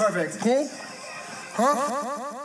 Perfect. Cool? Huh? huh?